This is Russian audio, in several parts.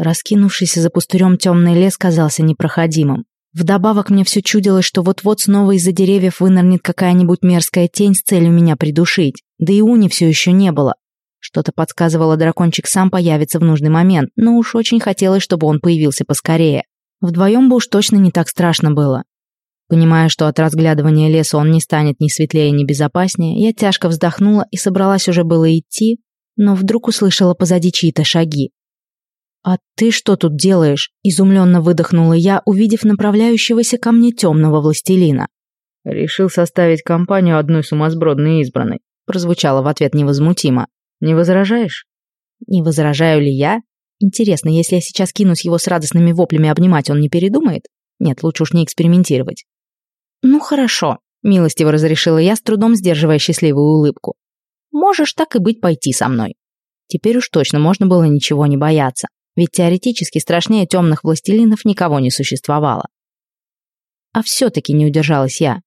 Раскинувшийся за пустырем темный лес казался непроходимым. Вдобавок мне все чудилось, что вот-вот снова из-за деревьев вынырнет какая-нибудь мерзкая тень с целью меня придушить. Да и уни все еще не было. Что-то подсказывало, дракончик сам появится в нужный момент, но уж очень хотелось, чтобы он появился поскорее. Вдвоем бы уж точно не так страшно было. Понимая, что от разглядывания леса он не станет ни светлее, ни безопаснее, я тяжко вздохнула и собралась уже было идти, но вдруг услышала позади чьи-то шаги. «А ты что тут делаешь?» – изумленно выдохнула я, увидев направляющегося ко мне темного властелина. «Решил составить компанию одной сумасбродной избранной», – прозвучало в ответ невозмутимо. «Не возражаешь?» «Не возражаю ли я? Интересно, если я сейчас кинусь его с радостными воплями обнимать, он не передумает? Нет, лучше уж не экспериментировать». «Ну хорошо», – милостиво разрешила я, с трудом сдерживая счастливую улыбку. «Можешь так и быть пойти со мной». Теперь уж точно можно было ничего не бояться ведь теоретически страшнее темных властелинов никого не существовало. А все-таки не удержалась я.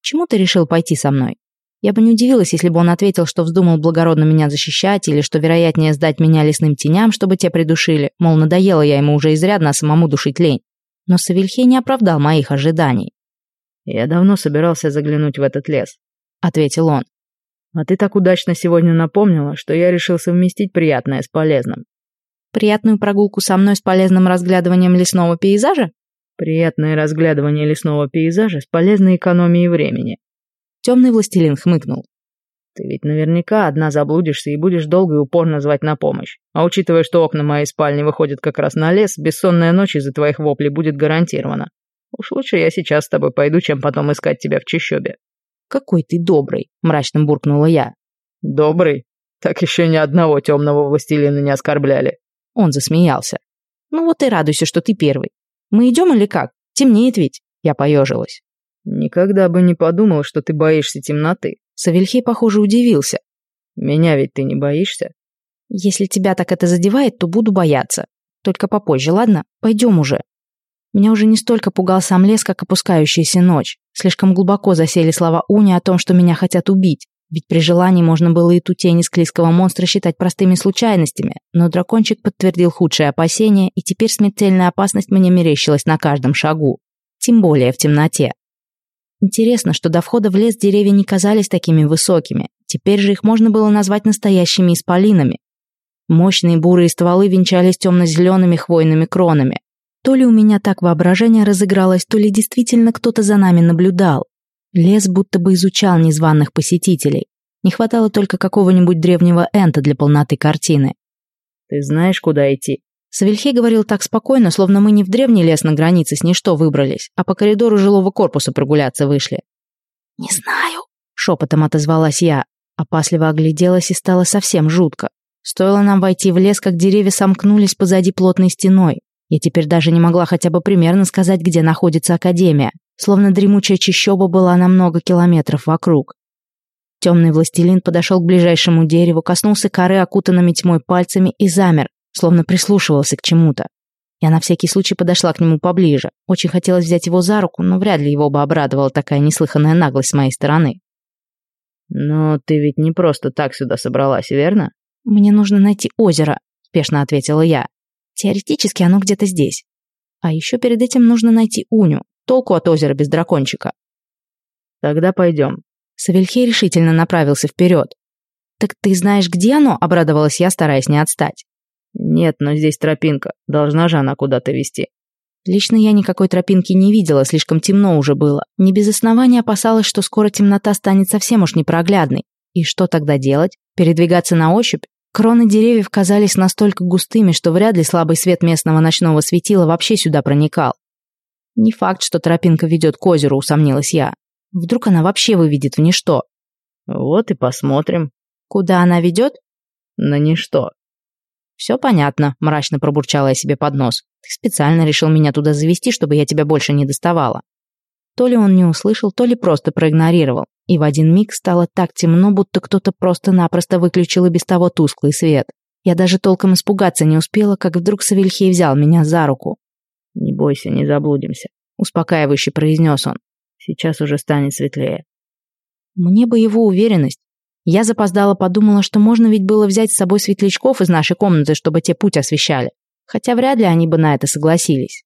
Чему ты решил пойти со мной? Я бы не удивилась, если бы он ответил, что вздумал благородно меня защищать, или что вероятнее сдать меня лесным теням, чтобы те придушили, мол, надоело я ему уже изрядно, а самому душить лень. Но Савельхей не оправдал моих ожиданий. «Я давно собирался заглянуть в этот лес», — ответил он. «А ты так удачно сегодня напомнила, что я решил совместить приятное с полезным. Приятную прогулку со мной с полезным разглядыванием лесного пейзажа? Приятное разглядывание лесного пейзажа с полезной экономией времени. Темный властелин хмыкнул. Ты ведь наверняка одна заблудишься и будешь долго и упорно звать на помощь. А учитывая, что окна моей спальни выходят как раз на лес, бессонная ночь из-за твоих воплей будет гарантирована. Уж лучше я сейчас с тобой пойду, чем потом искать тебя в чащобе. Какой ты добрый, мрачно буркнула я. Добрый? Так еще ни одного темного властелина не оскорбляли. Он засмеялся. «Ну вот и радуйся, что ты первый. Мы идем или как? Темнеет ведь?» Я поежилась. «Никогда бы не подумал, что ты боишься темноты». Савельхей, похоже, удивился. «Меня ведь ты не боишься?» «Если тебя так это задевает, то буду бояться. Только попозже, ладно? Пойдем уже». Меня уже не столько пугал сам лес, как опускающаяся ночь. Слишком глубоко засели слова Уни о том, что меня хотят убить. Ведь при желании можно было и ту тень склизкого монстра считать простыми случайностями, но дракончик подтвердил худшие опасения, и теперь смертельная опасность мне мерещилась на каждом шагу. Тем более в темноте. Интересно, что до входа в лес деревья не казались такими высокими. Теперь же их можно было назвать настоящими исполинами. Мощные бурые стволы венчались темно-зелеными хвойными кронами. То ли у меня так воображение разыгралось, то ли действительно кто-то за нами наблюдал. Лес будто бы изучал незваных посетителей. Не хватало только какого-нибудь древнего энта для полноты картины. «Ты знаешь, куда идти?» Савельхей говорил так спокойно, словно мы не в древний лес на границе с ничто выбрались, а по коридору жилого корпуса прогуляться вышли. «Не знаю», — шепотом отозвалась я. Опасливо огляделась и стало совсем жутко. Стоило нам войти в лес, как деревья сомкнулись позади плотной стеной. Я теперь даже не могла хотя бы примерно сказать, где находится Академия словно дремучая чащоба была на много километров вокруг. Темный властелин подошел к ближайшему дереву, коснулся коры окутанными тьмой пальцами и замер, словно прислушивался к чему-то. Я на всякий случай подошла к нему поближе. Очень хотелось взять его за руку, но вряд ли его бы обрадовала такая неслыханная наглость с моей стороны. «Но ты ведь не просто так сюда собралась, верно?» «Мне нужно найти озеро», — спешно ответила я. «Теоретически оно где-то здесь. А еще перед этим нужно найти Уню. Толку от озера без дракончика. Тогда пойдем. Савельхей решительно направился вперед. «Так ты знаешь, где оно?» – обрадовалась я, стараясь не отстать. «Нет, но здесь тропинка. Должна же она куда-то вести». Лично я никакой тропинки не видела, слишком темно уже было. Не без основания опасалась, что скоро темнота станет совсем уж непроглядной. И что тогда делать? Передвигаться на ощупь? Кроны деревьев казались настолько густыми, что вряд ли слабый свет местного ночного светила вообще сюда проникал. Не факт, что тропинка ведет к озеру, усомнилась я. Вдруг она вообще выведет в ничто. Вот и посмотрим. Куда она ведет? На ничто. Все понятно, мрачно пробурчала я себе под нос. Ты специально решил меня туда завести, чтобы я тебя больше не доставала. То ли он не услышал, то ли просто проигнорировал. И в один миг стало так темно, будто кто-то просто-напросто выключил и без того тусклый свет. Я даже толком испугаться не успела, как вдруг Савельхей взял меня за руку. «Не бойся, не заблудимся», — успокаивающе произнес он. «Сейчас уже станет светлее». Мне бы его уверенность. Я запоздала подумала, что можно ведь было взять с собой светлячков из нашей комнаты, чтобы те путь освещали. Хотя вряд ли они бы на это согласились.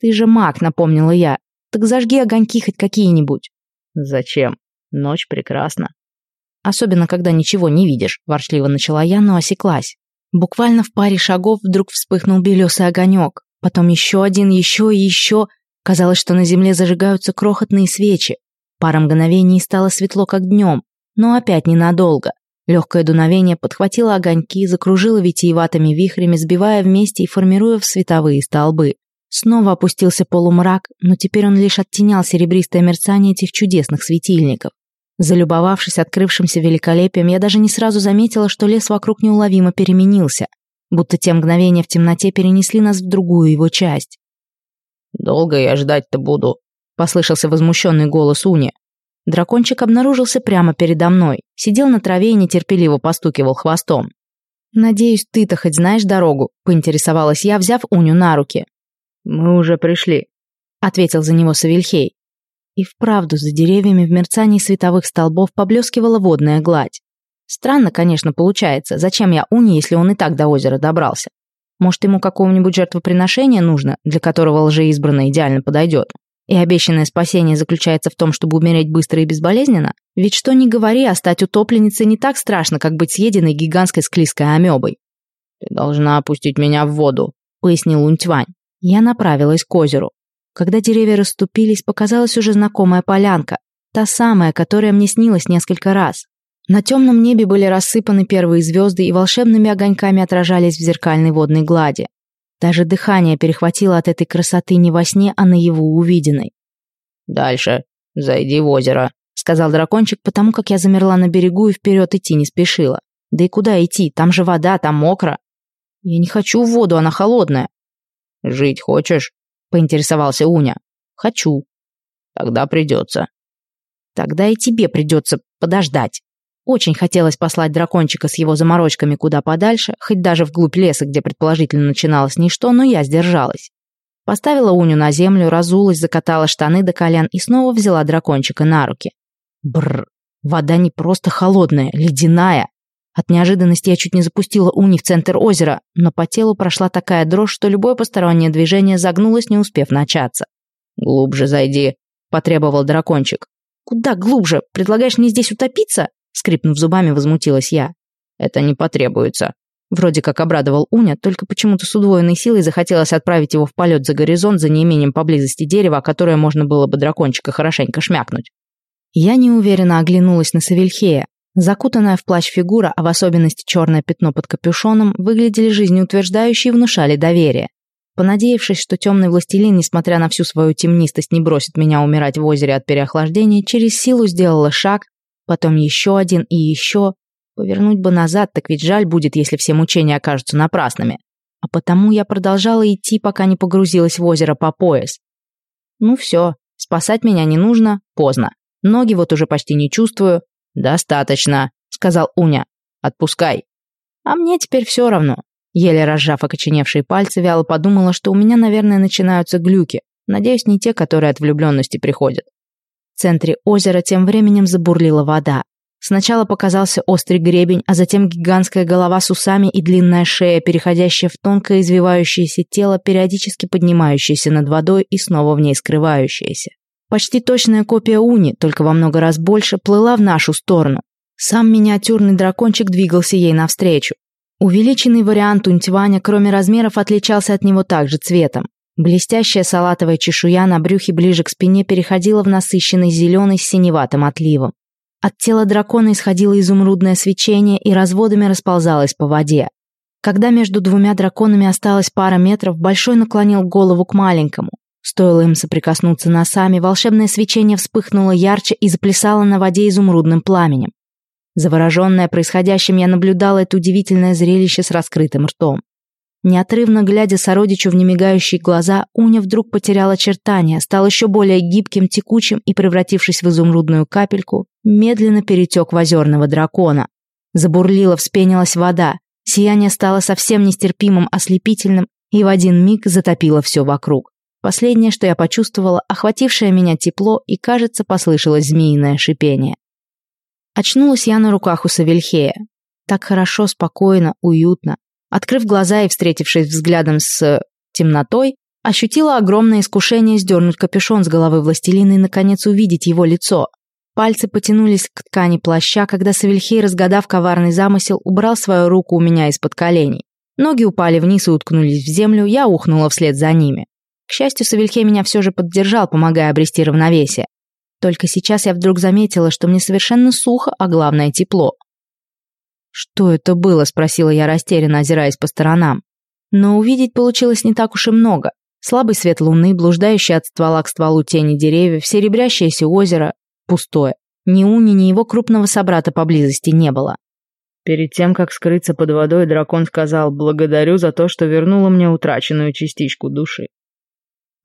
«Ты же маг», — напомнила я. «Так зажги огоньки хоть какие-нибудь». «Зачем? Ночь прекрасна». «Особенно, когда ничего не видишь», — ворчливо начала я, но осеклась. Буквально в паре шагов вдруг вспыхнул белесый огонек. Потом еще один, еще и еще. Казалось, что на земле зажигаются крохотные свечи. Пара мгновений стало светло, как днем, но опять ненадолго. Легкое дуновение подхватило огоньки, закружило витиеватыми вихрями, сбивая вместе и формируя в световые столбы. Снова опустился полумрак, но теперь он лишь оттенял серебристое мерцание этих чудесных светильников. Залюбовавшись открывшимся великолепием, я даже не сразу заметила, что лес вокруг неуловимо переменился, будто те мгновения в темноте перенесли нас в другую его часть. «Долго я ждать-то буду», — послышался возмущенный голос Уни. Дракончик обнаружился прямо передо мной, сидел на траве и нетерпеливо постукивал хвостом. «Надеюсь, ты-то хоть знаешь дорогу?» — поинтересовалась я, взяв Уню на руки. «Мы уже пришли», — ответил за него Савельхей. И вправду за деревьями в мерцании световых столбов поблескивала водная гладь. Странно, конечно, получается, зачем я Уни, если он и так до озера добрался? Может, ему какого-нибудь жертвоприношения нужно, для которого лжеизбранный идеально подойдет? И обещанное спасение заключается в том, чтобы умереть быстро и безболезненно? Ведь что ни говори, а стать утопленницей не так страшно, как быть съеденной гигантской склизкой амебой. «Ты должна опустить меня в воду», — пояснил Унтьвань. Я направилась к озеру. Когда деревья расступились, показалась уже знакомая полянка, та самая, которая мне снилась несколько раз. На темном небе были рассыпаны первые звезды и волшебными огоньками отражались в зеркальной водной глади. Даже дыхание перехватило от этой красоты не во сне, а наяву увиденной. «Дальше. Зайди в озеро», — сказал дракончик, потому как я замерла на берегу и вперед идти не спешила. «Да и куда идти? Там же вода, там мокро». «Я не хочу в воду, она холодная». «Жить хочешь?» — поинтересовался Уня. «Хочу». «Тогда придется». «Тогда и тебе придется подождать». Очень хотелось послать дракончика с его заморочками куда подальше, хоть даже вглубь леса, где предположительно начиналось ничто, но я сдержалась. Поставила Уню на землю, разулась, закатала штаны до колен и снова взяла дракончика на руки. Бррр, вода не просто холодная, ледяная. От неожиданности я чуть не запустила Уни в центр озера, но по телу прошла такая дрожь, что любое постороннее движение загнулось, не успев начаться. «Глубже зайди», — потребовал дракончик. «Куда глубже? Предлагаешь мне здесь утопиться?» Скрипнув зубами, возмутилась я. «Это не потребуется». Вроде как обрадовал Уня, только почему-то с удвоенной силой захотелось отправить его в полет за горизонт за неимением поблизости дерева, которое можно было бы дракончика хорошенько шмякнуть. Я неуверенно оглянулась на Савельхея. Закутанная в плащ фигура, а в особенности черное пятно под капюшоном, выглядели жизнеутверждающие и внушали доверие. Понадеявшись, что темный властелин, несмотря на всю свою темнистость, не бросит меня умирать в озере от переохлаждения, через силу сделала шаг, потом еще один и еще. Повернуть бы назад, так ведь жаль будет, если все мучения окажутся напрасными. А потому я продолжала идти, пока не погрузилась в озеро по пояс. Ну все, спасать меня не нужно, поздно. Ноги вот уже почти не чувствую, «Достаточно», — сказал Уня. «Отпускай». А мне теперь все равно. Еле разжав окоченевшие пальцы, вяло подумала, что у меня, наверное, начинаются глюки. Надеюсь, не те, которые от влюбленности приходят. В центре озера тем временем забурлила вода. Сначала показался острый гребень, а затем гигантская голова с усами и длинная шея, переходящая в тонкое извивающееся тело, периодически поднимающееся над водой и снова в ней скрывающееся. Почти точная копия Уни, только во много раз больше, плыла в нашу сторону. Сам миниатюрный дракончик двигался ей навстречу. Увеличенный вариант Унтиваня, кроме размеров, отличался от него также цветом. Блестящая салатовая чешуя на брюхе ближе к спине переходила в насыщенный зеленый с синеватым отливом. От тела дракона исходило изумрудное свечение и разводами расползалось по воде. Когда между двумя драконами осталось пара метров, Большой наклонил голову к маленькому. Стоило им соприкоснуться носами, волшебное свечение вспыхнуло ярче и заплясало на воде изумрудным пламенем. Завороженная происходящим, я наблюдала это удивительное зрелище с раскрытым ртом. Неотрывно глядя сородичу в немигающие глаза, Уня вдруг потеряла очертания, стал еще более гибким, текучим и, превратившись в изумрудную капельку, медленно перетек в озерного дракона. Забурлила, вспенилась вода, сияние стало совсем нестерпимым, ослепительным и в один миг затопило все вокруг. Последнее, что я почувствовала, охватившее меня тепло и, кажется, послышалось змеиное шипение. Очнулась я на руках у Савельхея. Так хорошо, спокойно, уютно. Открыв глаза и встретившись взглядом с темнотой, ощутила огромное искушение сдернуть капюшон с головы властелина и, наконец, увидеть его лицо. Пальцы потянулись к ткани плаща, когда Савельхей, разгадав коварный замысел, убрал свою руку у меня из-под коленей. Ноги упали вниз и уткнулись в землю, я ухнула вслед за ними. К счастью, Савельхей меня все же поддержал, помогая обрести равновесие. Только сейчас я вдруг заметила, что мне совершенно сухо, а главное тепло. «Что это было?» – спросила я растерянно, озираясь по сторонам. Но увидеть получилось не так уж и много. Слабый свет луны, блуждающий от ствола к стволу тени деревьев, серебрящееся озеро, пустое. Ни Уни, ни его крупного собрата поблизости не было. Перед тем, как скрыться под водой, дракон сказал «Благодарю за то, что вернула мне утраченную частичку души».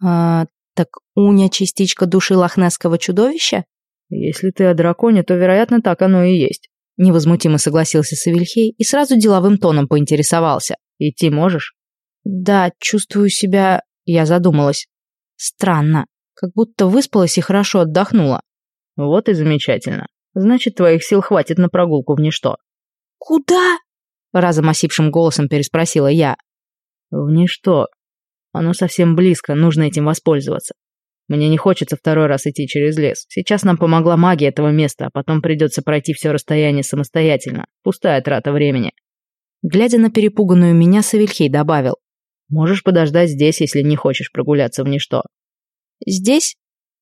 «А, так Уня частичка души лохнесского чудовища?» «Если ты о драконе, то, вероятно, так оно и есть». Невозмутимо согласился Савельхей и сразу деловым тоном поинтересовался. «Идти можешь?» «Да, чувствую себя...» Я задумалась. «Странно. Как будто выспалась и хорошо отдохнула. Вот и замечательно. Значит, твоих сил хватит на прогулку в ничто. Куда? Разом осипшим голосом переспросила я. В ничто. Оно совсем близко, нужно этим воспользоваться. Мне не хочется второй раз идти через лес. Сейчас нам помогла магия этого места, а потом придется пройти все расстояние самостоятельно. Пустая трата времени. Глядя на перепуганную меня, Савельхей добавил. Можешь подождать здесь, если не хочешь прогуляться в ничто. Здесь?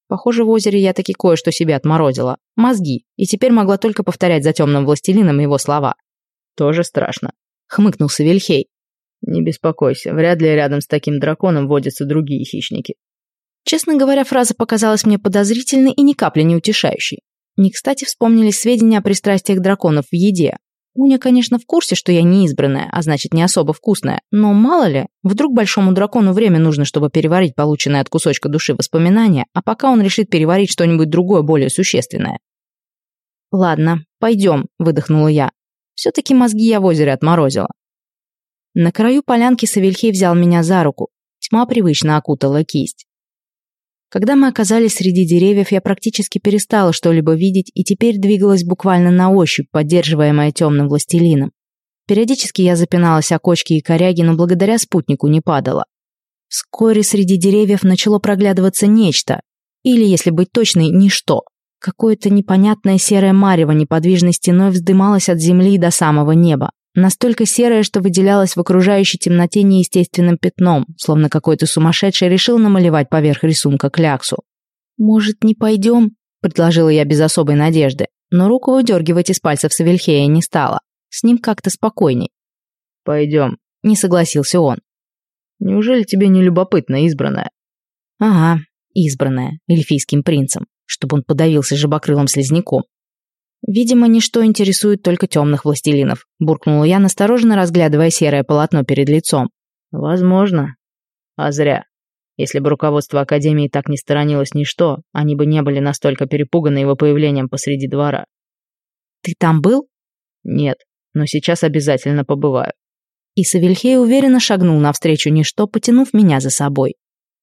Похоже, в озере я таки кое-что себе отморозила. Мозги. И теперь могла только повторять за темным властелином его слова. «Тоже страшно», — хмыкнул Савельхей. «Не беспокойся, вряд ли рядом с таким драконом водятся другие хищники». Честно говоря, фраза показалась мне подозрительной и ни капли не утешающей. Не кстати вспомнились сведения о пристрастиях драконов в еде. Уня, конечно, в курсе, что я не избранная, а значит, не особо вкусная. Но мало ли, вдруг большому дракону время нужно, чтобы переварить полученное от кусочка души воспоминания, а пока он решит переварить что-нибудь другое, более существенное. «Ладно, пойдем», — выдохнула я. Все-таки мозги я в озере отморозила. На краю полянки Савельхей взял меня за руку. Тьма привычно окутала кисть. Когда мы оказались среди деревьев, я практически перестала что-либо видеть и теперь двигалась буквально на ощупь, поддерживаемая темным властелином. Периодически я запиналась о кочки и коряги, но благодаря спутнику не падала. Вскоре среди деревьев начало проглядываться нечто, или, если быть точной, ничто. Какое-то непонятное серое марево неподвижной стеной вздымалось от земли до самого неба. Настолько серое, что выделялось в окружающей темноте неестественным пятном, словно какой-то сумасшедший решил намалевать поверх рисунка кляксу. «Может, не пойдем?» – предложила я без особой надежды, но руку выдергивать из пальцев Савельхея не стала. С ним как-то спокойней. «Пойдем», – не согласился он. «Неужели тебе не любопытно, избранная?» «Ага, избранная, эльфийским принцем, чтобы он подавился жабокрылым слизняком. «Видимо, ничто интересует только темных властелинов», – буркнула я, настороженно разглядывая серое полотно перед лицом. «Возможно. А зря. Если бы руководство Академии так не сторонилось ничто, они бы не были настолько перепуганы его появлением посреди двора». «Ты там был?» «Нет, но сейчас обязательно побываю». И Савельхей уверенно шагнул навстречу ничто, потянув меня за собой.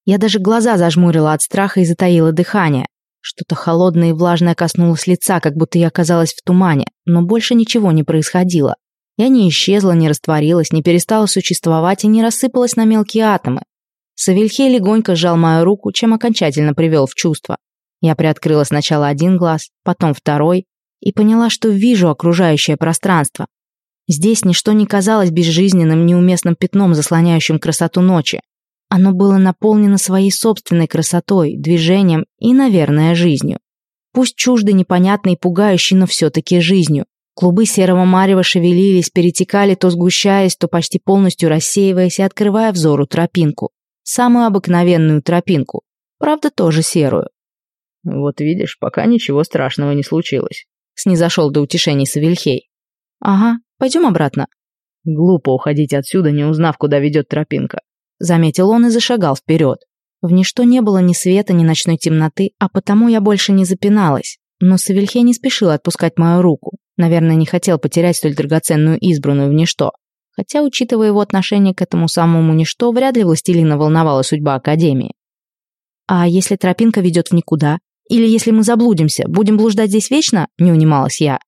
Я даже глаза зажмурила от страха и затаила дыхание. Что-то холодное и влажное коснулось лица, как будто я оказалась в тумане, но больше ничего не происходило. Я не исчезла, не растворилась, не перестала существовать и не рассыпалась на мелкие атомы. Савельхей легонько сжал мою руку, чем окончательно привел в чувство. Я приоткрыла сначала один глаз, потом второй, и поняла, что вижу окружающее пространство. Здесь ничто не казалось безжизненным, неуместным пятном, заслоняющим красоту ночи. Оно было наполнено своей собственной красотой, движением и, наверное, жизнью. Пусть чуждой, непонятной и пугающей, но все-таки жизнью. Клубы серого марева шевелились, перетекали, то сгущаясь, то почти полностью рассеиваясь и открывая взору тропинку. Самую обыкновенную тропинку. Правда, тоже серую. «Вот видишь, пока ничего страшного не случилось», — снизошел до утешений Савельхей. «Ага, пойдем обратно». «Глупо уходить отсюда, не узнав, куда ведет тропинка. Заметил он и зашагал вперед. В ничто не было ни света, ни ночной темноты, а потому я больше не запиналась. Но Савельхей не спешил отпускать мою руку. Наверное, не хотел потерять столь драгоценную избранную в ничто. Хотя, учитывая его отношение к этому самому ничто, вряд ли властелина волновала судьба Академии. «А если тропинка ведет в никуда? Или если мы заблудимся, будем блуждать здесь вечно?» – не унималась я.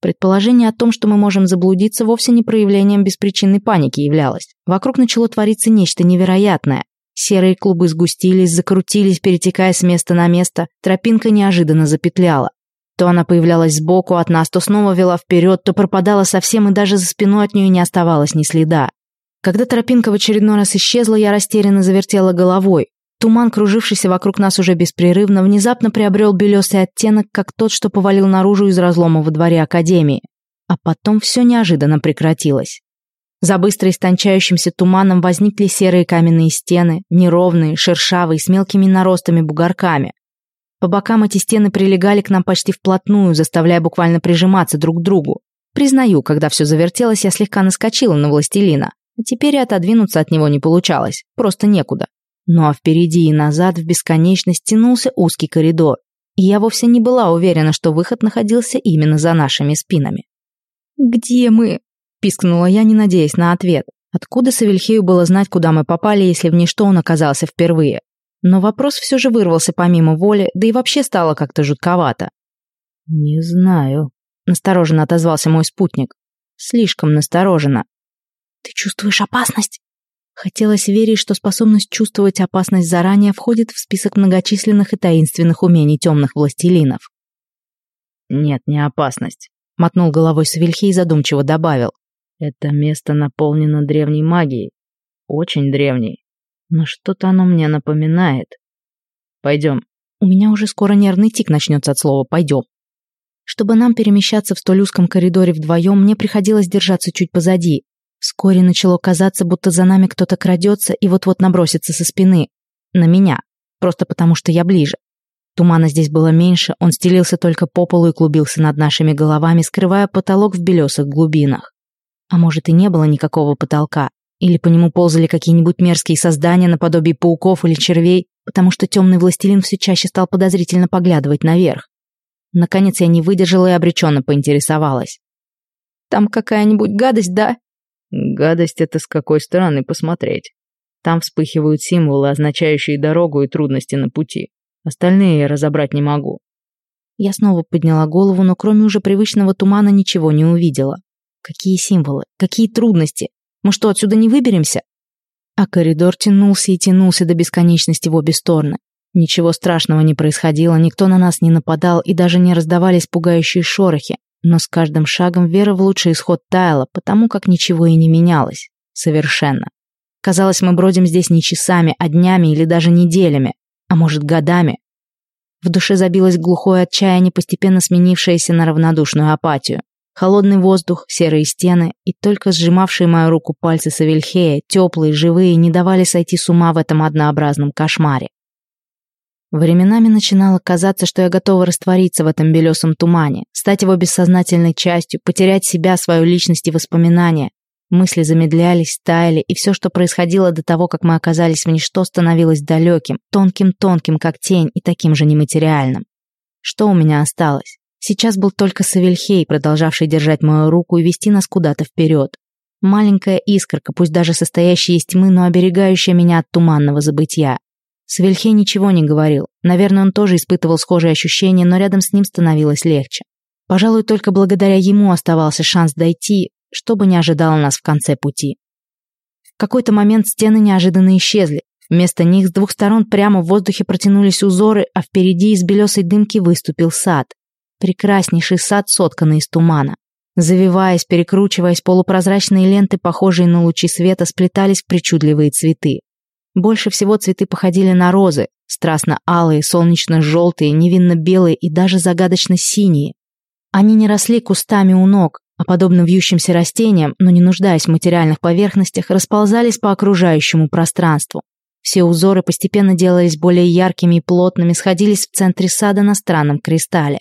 Предположение о том, что мы можем заблудиться, вовсе не проявлением беспричинной паники являлось. Вокруг начало твориться нечто невероятное. Серые клубы сгустились, закрутились, перетекая с места на место. Тропинка неожиданно запетляла. То она появлялась сбоку от нас, то снова вела вперед, то пропадала совсем, и даже за спиной от нее не оставалось ни следа. Когда тропинка в очередной раз исчезла, я растерянно завертела головой. Туман, кружившийся вокруг нас уже беспрерывно, внезапно приобрел белесый оттенок, как тот, что повалил наружу из разлома во дворе Академии. А потом все неожиданно прекратилось. За быстро истончающимся туманом возникли серые каменные стены, неровные, шершавые, с мелкими наростами-бугорками. По бокам эти стены прилегали к нам почти вплотную, заставляя буквально прижиматься друг к другу. Признаю, когда все завертелось, я слегка наскочила на властелина. А теперь и отодвинуться от него не получалось, просто некуда. Ну а впереди и назад в бесконечность тянулся узкий коридор, и я вовсе не была уверена, что выход находился именно за нашими спинами. «Где мы?» – пискнула я, не надеясь на ответ. Откуда Савельхею было знать, куда мы попали, если в ничто он оказался впервые? Но вопрос все же вырвался помимо воли, да и вообще стало как-то жутковато. «Не знаю», – настороженно отозвался мой спутник. Слишком настороженно. «Ты чувствуешь опасность?» Хотелось верить, что способность чувствовать опасность заранее входит в список многочисленных и таинственных умений темных властелинов. «Нет, не опасность», — мотнул головой Савельхи и задумчиво добавил. «Это место наполнено древней магией. Очень древней. Но что-то оно мне напоминает. Пойдем». У меня уже скоро нервный тик начнется от слова «пойдем». Чтобы нам перемещаться в столь узком коридоре вдвоем, мне приходилось держаться чуть позади, Вскоре начало казаться, будто за нами кто-то крадется и вот-вот набросится со спины. На меня. Просто потому, что я ближе. Тумана здесь было меньше, он стелился только по полу и клубился над нашими головами, скрывая потолок в белесых глубинах. А может и не было никакого потолка, или по нему ползали какие-нибудь мерзкие создания наподобие пауков или червей, потому что темный властелин все чаще стал подозрительно поглядывать наверх. Наконец я не выдержала и обреченно поинтересовалась. «Там какая-нибудь гадость, да?» Гадость это с какой стороны посмотреть. Там вспыхивают символы, означающие дорогу и трудности на пути. Остальные я разобрать не могу. Я снова подняла голову, но кроме уже привычного тумана ничего не увидела. Какие символы? Какие трудности? Мы что, отсюда не выберемся? А коридор тянулся и тянулся до бесконечности в обе стороны. Ничего страшного не происходило, никто на нас не нападал и даже не раздавались пугающие шорохи. Но с каждым шагом вера в лучший исход таяла, потому как ничего и не менялось. Совершенно. Казалось, мы бродим здесь не часами, а днями или даже неделями, а может годами. В душе забилось глухое отчаяние, постепенно сменившееся на равнодушную апатию. Холодный воздух, серые стены и только сжимавшие мою руку пальцы Савельхея, теплые, живые, не давали сойти с ума в этом однообразном кошмаре. Временами начинало казаться, что я готова раствориться в этом белесом тумане, стать его бессознательной частью, потерять себя, свою личность и воспоминания. Мысли замедлялись, таяли, и все, что происходило до того, как мы оказались в ничто, становилось далеким, тонким-тонким, как тень, и таким же нематериальным. Что у меня осталось? Сейчас был только Савельхей, продолжавший держать мою руку и вести нас куда-то вперед. Маленькая искорка, пусть даже состоящая из тьмы, но оберегающая меня от туманного забытия. Свельхе ничего не говорил. Наверное, он тоже испытывал схожие ощущения, но рядом с ним становилось легче. Пожалуй, только благодаря ему оставался шанс дойти, что бы ни ожидало нас в конце пути. В какой-то момент стены неожиданно исчезли. Вместо них с двух сторон прямо в воздухе протянулись узоры, а впереди из белесой дымки выступил сад. Прекраснейший сад, сотканный из тумана. Завиваясь, перекручиваясь, полупрозрачные ленты, похожие на лучи света, сплетались в причудливые цветы. Больше всего цветы походили на розы, страстно-алые, солнечно-желтые, невинно-белые и даже загадочно-синие. Они не росли кустами у ног, а подобно вьющимся растениям, но не нуждаясь в материальных поверхностях, расползались по окружающему пространству. Все узоры постепенно делались более яркими и плотными, сходились в центре сада на странном кристалле.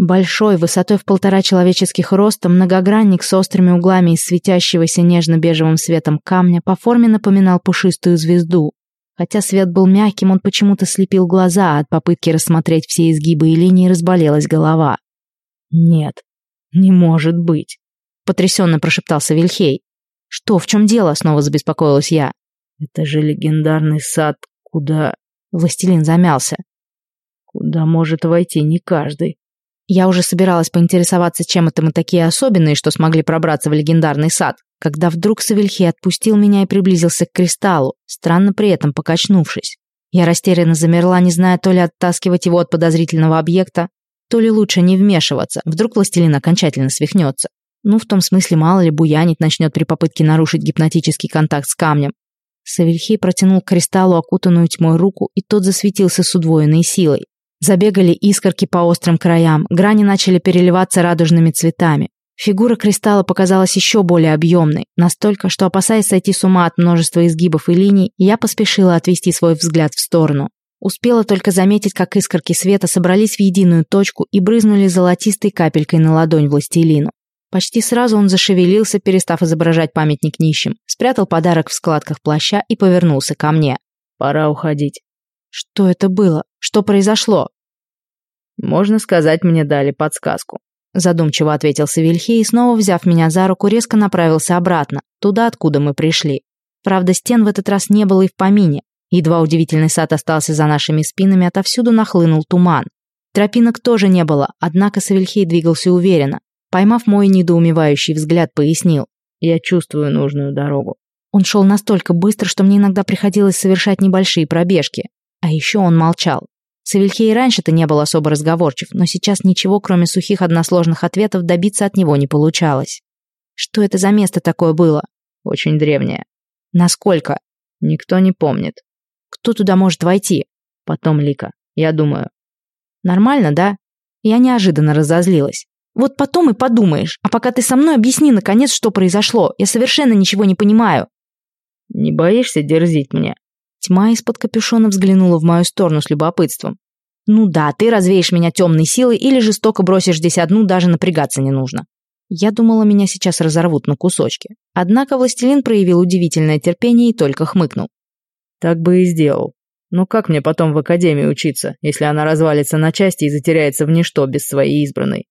Большой, высотой в полтора человеческих роста, многогранник с острыми углами из светящегося нежно-бежевым светом камня по форме напоминал пушистую звезду. Хотя свет был мягким, он почему-то слепил глаза, а от попытки рассмотреть все изгибы и линии разболелась голова. «Нет, не может быть», — потрясенно прошептался Вильхей. «Что, в чем дело?» — снова забеспокоилась я. «Это же легендарный сад, куда...» Властелин замялся. «Куда может войти не каждый. Я уже собиралась поинтересоваться, чем это мы такие особенные, что смогли пробраться в легендарный сад, когда вдруг Савельхей отпустил меня и приблизился к кристаллу, странно при этом покачнувшись. Я растерянно замерла, не зная то ли оттаскивать его от подозрительного объекта, то ли лучше не вмешиваться, вдруг властелин окончательно свихнется. Ну, в том смысле, мало ли, буянить начнет при попытке нарушить гипнотический контакт с камнем. Савельхей протянул к кристаллу окутанную тьмой руку, и тот засветился с удвоенной силой. Забегали искорки по острым краям, грани начали переливаться радужными цветами. Фигура кристалла показалась еще более объемной, настолько, что, опасаясь сойти с ума от множества изгибов и линий, я поспешила отвести свой взгляд в сторону. Успела только заметить, как искорки света собрались в единую точку и брызнули золотистой капелькой на ладонь властелину. Почти сразу он зашевелился, перестав изображать памятник нищим, спрятал подарок в складках плаща и повернулся ко мне. «Пора уходить». Что это было? Что произошло? Можно сказать, мне дали подсказку. Задумчиво ответил Савельхей и снова, взяв меня за руку, резко направился обратно, туда, откуда мы пришли. Правда, стен в этот раз не было и в помине. Едва удивительный сад остался за нашими спинами, отовсюду нахлынул туман. Тропинок тоже не было, однако Савельхей двигался уверенно. Поймав мой недоумевающий взгляд, пояснил. «Я чувствую нужную дорогу». Он шел настолько быстро, что мне иногда приходилось совершать небольшие пробежки. А еще он молчал. Савельхей раньше-то не был особо разговорчив, но сейчас ничего, кроме сухих односложных ответов, добиться от него не получалось. Что это за место такое было? Очень древнее. Насколько? Никто не помнит. Кто туда может войти? Потом Лика, я думаю. Нормально, да? Я неожиданно разозлилась. Вот потом и подумаешь, а пока ты со мной объясни, наконец, что произошло. Я совершенно ничего не понимаю. Не боишься дерзить мне? Тьма из-под капюшона взглянула в мою сторону с любопытством. «Ну да, ты развеешь меня темной силой или жестоко бросишь здесь одну, даже напрягаться не нужно». Я думала, меня сейчас разорвут на кусочки. Однако властелин проявил удивительное терпение и только хмыкнул. «Так бы и сделал. Ну как мне потом в академии учиться, если она развалится на части и затеряется в ничто без своей избранной?»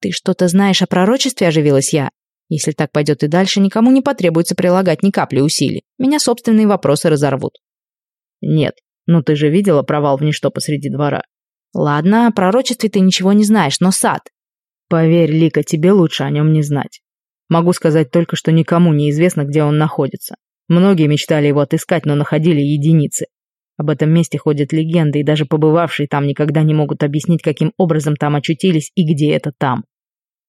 «Ты что-то знаешь о пророчестве?» – оживилась я. «Если так пойдет и дальше, никому не потребуется прилагать ни капли усилий. Меня собственные вопросы разорвут». «Нет, ну ты же видела провал в ничто посреди двора». «Ладно, о пророчестве ты ничего не знаешь, но сад...» «Поверь, Лика, тебе лучше о нем не знать. Могу сказать только, что никому не известно, где он находится. Многие мечтали его отыскать, но находили единицы. Об этом месте ходят легенды, и даже побывавшие там никогда не могут объяснить, каким образом там очутились и где это там».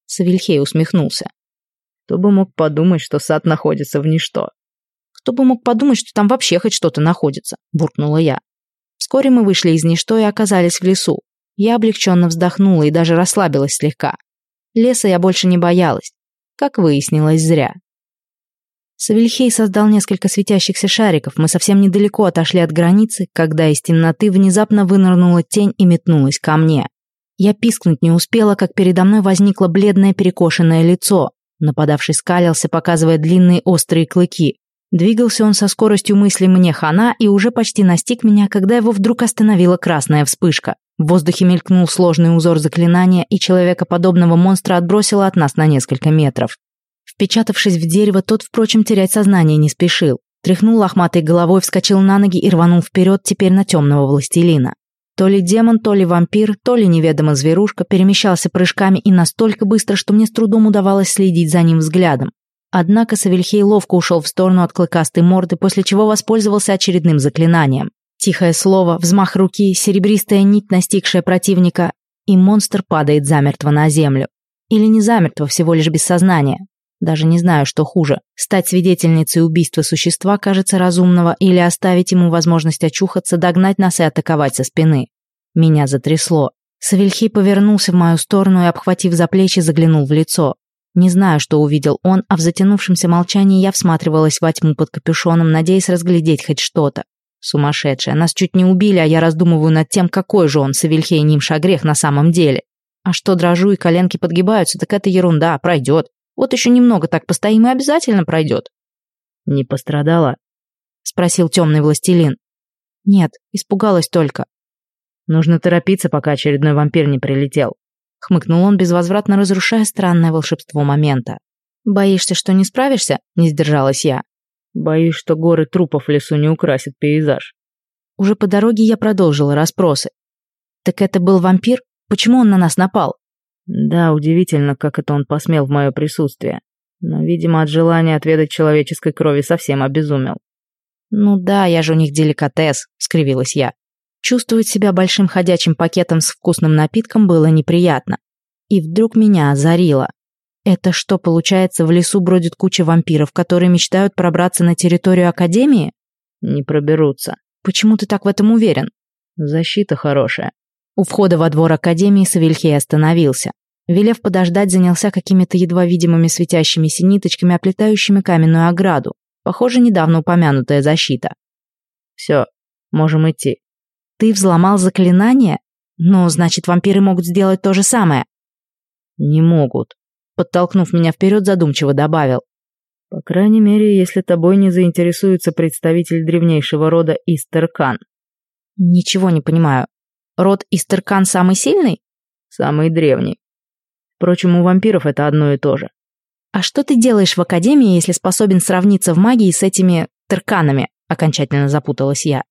Савельхей усмехнулся. Кто бы мог подумать, что сад находится в ничто. Кто бы мог подумать, что там вообще хоть что-то находится, буркнула я. Вскоре мы вышли из ничто и оказались в лесу. Я облегченно вздохнула и даже расслабилась слегка. Леса я больше не боялась. Как выяснилось, зря. Савельхей создал несколько светящихся шариков. Мы совсем недалеко отошли от границы, когда из темноты внезапно вынырнула тень и метнулась ко мне. Я пискнуть не успела, как передо мной возникло бледное перекошенное лицо. Нападавший скалился, показывая длинные острые клыки. Двигался он со скоростью мысли мне хана и уже почти настиг меня, когда его вдруг остановила красная вспышка. В воздухе мелькнул сложный узор заклинания, и человекоподобного монстра отбросило от нас на несколько метров. Впечатавшись в дерево, тот, впрочем, терять сознание не спешил. Тряхнул лохматой головой, вскочил на ноги и рванул вперед теперь на темного властелина. То ли демон, то ли вампир, то ли неведомо зверушка перемещался прыжками и настолько быстро, что мне с трудом удавалось следить за ним взглядом. Однако Савельхей ловко ушел в сторону от клыкастой морды, после чего воспользовался очередным заклинанием. Тихое слово, взмах руки, серебристая нить, настигшая противника, и монстр падает замертво на землю. Или не замертво, всего лишь без сознания. Даже не знаю, что хуже. Стать свидетельницей убийства существа кажется разумного или оставить ему возможность очухаться, догнать нас и атаковать со спины. Меня затрясло. Савельхий повернулся в мою сторону и, обхватив за плечи, заглянул в лицо. Не знаю, что увидел он, а в затянувшемся молчании я всматривалась во тьму под капюшоном, надеясь разглядеть хоть что-то. Сумасшедшая, нас чуть не убили, а я раздумываю над тем, какой же он, Савельхей Нимша, грех на самом деле. А что дрожу и коленки подгибаются, так это ерунда, пройдет. Вот еще немного так постоим и обязательно пройдет. Не пострадала? Спросил темный властелин. Нет, испугалась только. Нужно торопиться, пока очередной вампир не прилетел хмыкнул он, безвозвратно разрушая странное волшебство момента. «Боишься, что не справишься?» – не сдержалась я. «Боюсь, что горы трупов в лесу не украсят пейзаж». Уже по дороге я продолжила расспросы. «Так это был вампир? Почему он на нас напал?» Да, удивительно, как это он посмел в мое присутствие. Но, видимо, от желания отведать человеческой крови совсем обезумел. «Ну да, я же у них деликатес», — скривилась я. Чувствовать себя большим ходячим пакетом с вкусным напитком было неприятно. И вдруг меня озарило. Это что, получается, в лесу бродит куча вампиров, которые мечтают пробраться на территорию Академии? Не проберутся. Почему ты так в этом уверен? Защита хорошая. У входа во двор Академии Савельхей остановился. Велев подождать, занялся какими-то едва видимыми светящимися ниточками, оплетающими каменную ограду. Похоже, недавно упомянутая защита. Все, можем идти. Ты взломал заклинание? Ну, значит, вампиры могут сделать то же самое. Не могут. Подтолкнув меня вперед, задумчиво добавил. По крайней мере, если тобой не заинтересуется представитель древнейшего рода Истеркан. Ничего не понимаю. Род Истеркан самый сильный? Самый древний. Впрочем, у вампиров это одно и то же. А что ты делаешь в Академии, если способен сравниться в магии с этими Терканами? Окончательно запуталась я.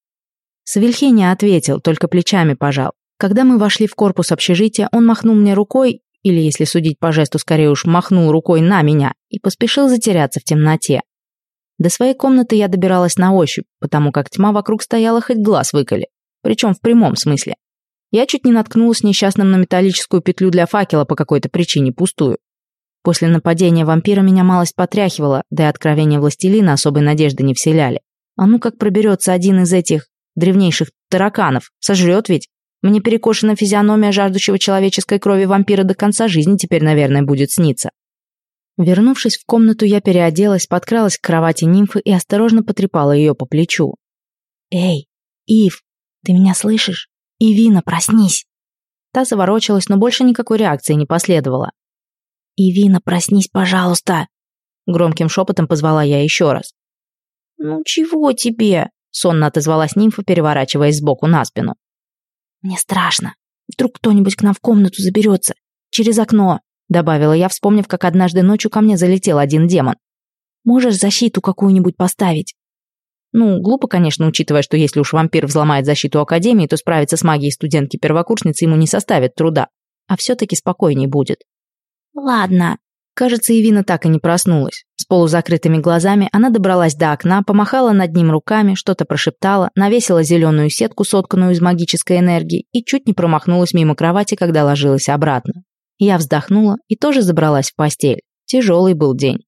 Савельхей не ответил, только плечами пожал. Когда мы вошли в корпус общежития, он махнул мне рукой, или, если судить по жесту, скорее уж махнул рукой на меня, и поспешил затеряться в темноте. До своей комнаты я добиралась на ощупь, потому как тьма вокруг стояла хоть глаз выколи. Причем в прямом смысле. Я чуть не наткнулась несчастным на металлическую петлю для факела по какой-то причине пустую. После нападения вампира меня малость потряхивала, да и откровения властелина особой надежды не вселяли. А ну как проберется один из этих древнейших тараканов, сожрет ведь. Мне перекошена физиономия жаждущего человеческой крови вампира до конца жизни теперь, наверное, будет сниться. Вернувшись в комнату, я переоделась, подкралась к кровати нимфы и осторожно потрепала ее по плечу. «Эй, Ив, ты меня слышишь?» «Ивина, проснись!» Та заворочилась, но больше никакой реакции не последовало. «Ивина, проснись, пожалуйста!» Громким шепотом позвала я еще раз. «Ну чего тебе?» Сонно отозвалась нимфа, переворачиваясь сбоку на спину. «Мне страшно. Вдруг кто-нибудь к нам в комнату заберется. Через окно», добавила я, вспомнив, как однажды ночью ко мне залетел один демон. «Можешь защиту какую-нибудь поставить?» Ну, глупо, конечно, учитывая, что если уж вампир взломает защиту Академии, то справиться с магией студентки-первокурсницы ему не составит труда. А все-таки спокойней будет. Ладно. Кажется, Ивина так и не проснулась. С полузакрытыми глазами она добралась до окна, помахала над ним руками, что-то прошептала, навесила зеленую сетку, сотканную из магической энергии, и чуть не промахнулась мимо кровати, когда ложилась обратно. Я вздохнула и тоже забралась в постель. Тяжелый был день.